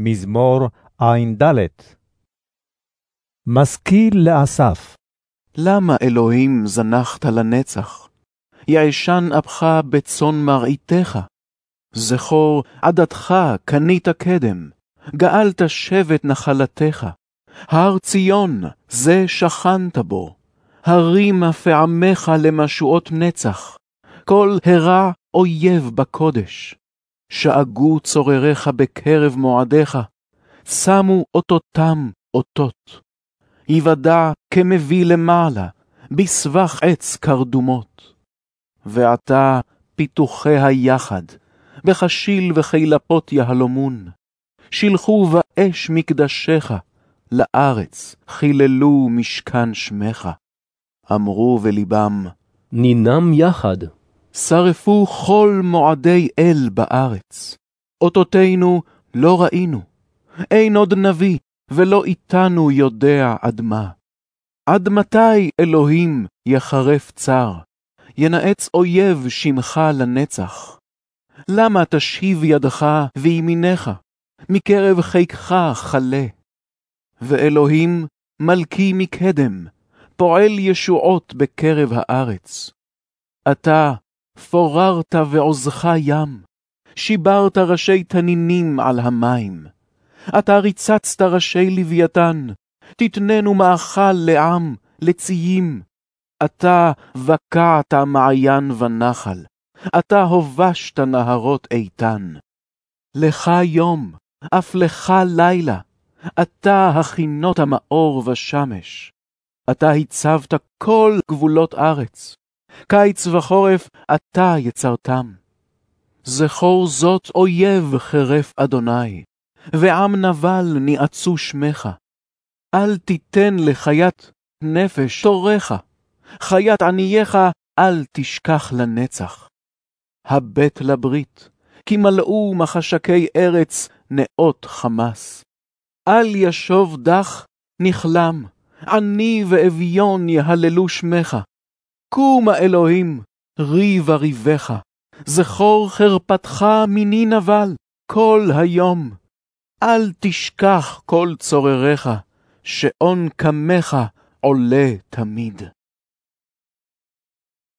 מזמור ע"ד משכיל לאסף, למה אלוהים זנחת לנצח? יעשן אפך בצאן מרעיתך. זכור עדתך קנית קדם, גאלת שבט נחלתך. הר ציון, זה שכנת בו. הרימה פעמך למשועות נצח. כל הרע אויב בקודש. שאגו צורריך בקרב מועדיך, שמו אותותם אותות. יוודע כמביא למעלה, בסבך עץ קרדומות. ועתה פיתוחי היחד, בחשיל וכילפות יהלומון. שילחו באש מקדשך, לארץ חיללו משכן שמך. אמרו בלבם, נינם יחד. שרפו כל מועדי אל בארץ. אותותינו לא ראינו, אין עוד נביא, ולא איתנו יודע עד מה. עד מתי, אלוהים, יחרף צר? ינאץ אויב שמך לנצח. למה תשיב ידך וימינך? מקרב חיקך חלה. ואלוהים, מלכי מקדם, פועל ישועות בקרב הארץ. אתה, פוררת ועוזך ים, שיברת ראשי תנינים על המים. אתה ריצצת ראשי לוויתן, תתננו מאכל לעם, לציים. אתה בקעת מעיין ונחל, אתה הובשת נהרות איתן. לך יום, אף לך לילה, אתה הכינות המאור ושמש. אתה הצבת כל גבולות ארץ, קיץ וחורף אתה יצרתם. זכור זאת אויב חרף אדוני, ועם נבל ניאצו שמך. אל תיתן לחיית נפש תורך, חיית ענייך אל תשכח לנצח. הבט לברית, כי מלאו מחשקי ארץ נאות חמס. אל ישוב דח, נכלם, עני ואביון יהללו שמך. קום האלוהים, ריב אריבך, זכור חרפתך מיני נבל, כל היום. אל תשכח כל צורריך, שעון קמך עולה תמיד.